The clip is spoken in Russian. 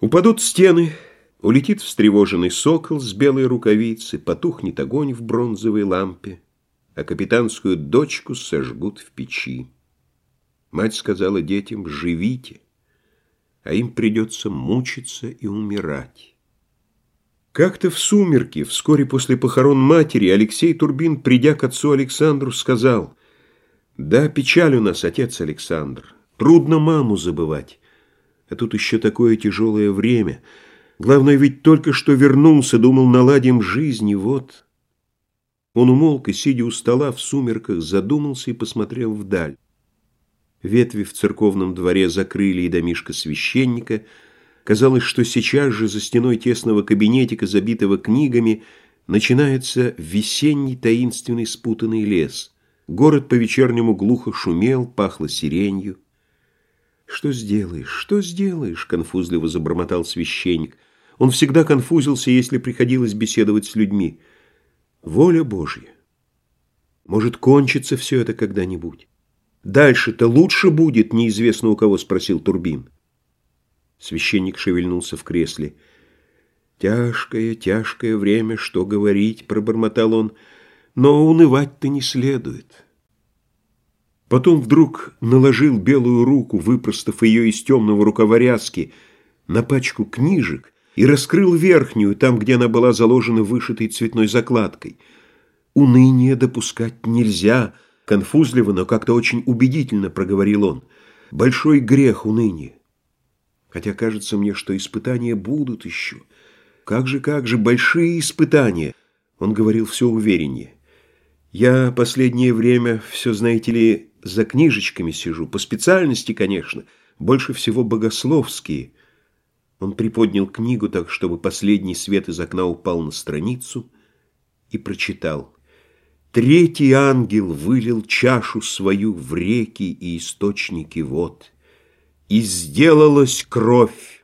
Упадут стены, улетит встревоженный сокол с белой рукавицы, потухнет огонь в бронзовой лампе, а капитанскую дочку сожгут в печи. Мать сказала детям «живите», а им придется мучиться и умирать. Как-то в сумерки, вскоре после похорон матери, Алексей Турбин, придя к отцу Александру, сказал «Да, печаль у нас, отец Александр, трудно маму забывать». А тут еще такое тяжелое время. Главное, ведь только что вернулся, думал, наладим жизнь, и вот... Он умолк и, сидя у стола в сумерках, задумался и посмотрел вдаль. Ветви в церковном дворе закрыли и домишко священника. Казалось, что сейчас же за стеной тесного кабинетика, забитого книгами, начинается весенний таинственный спутанный лес. Город по-вечернему глухо шумел, пахло сиренью. «Что сделаешь? Что сделаешь?» — конфузливо забормотал священник. Он всегда конфузился, если приходилось беседовать с людьми. «Воля Божья! Может, кончится все это когда-нибудь? Дальше-то лучше будет, неизвестно у кого спросил Турбин». Священник шевельнулся в кресле. «Тяжкое, тяжкое время, что говорить», — пробормотал он, — «но унывать-то не следует». Потом вдруг наложил белую руку, выпростав ее из темного рукава ряски, на пачку книжек и раскрыл верхнюю, там, где она была заложена вышитой цветной закладкой. «Уныние допускать нельзя», — конфузливо, но как-то очень убедительно проговорил он. «Большой грех уныние. Хотя кажется мне, что испытания будут еще. Как же, как же, большие испытания!» Он говорил все увереннее. «Я последнее время, все, знаете ли, за книжечками сижу, по специальности, конечно, больше всего богословские. Он приподнял книгу так, чтобы последний свет из окна упал на страницу и прочитал. Третий ангел вылил чашу свою в реки и источники вод, и сделалась кровь,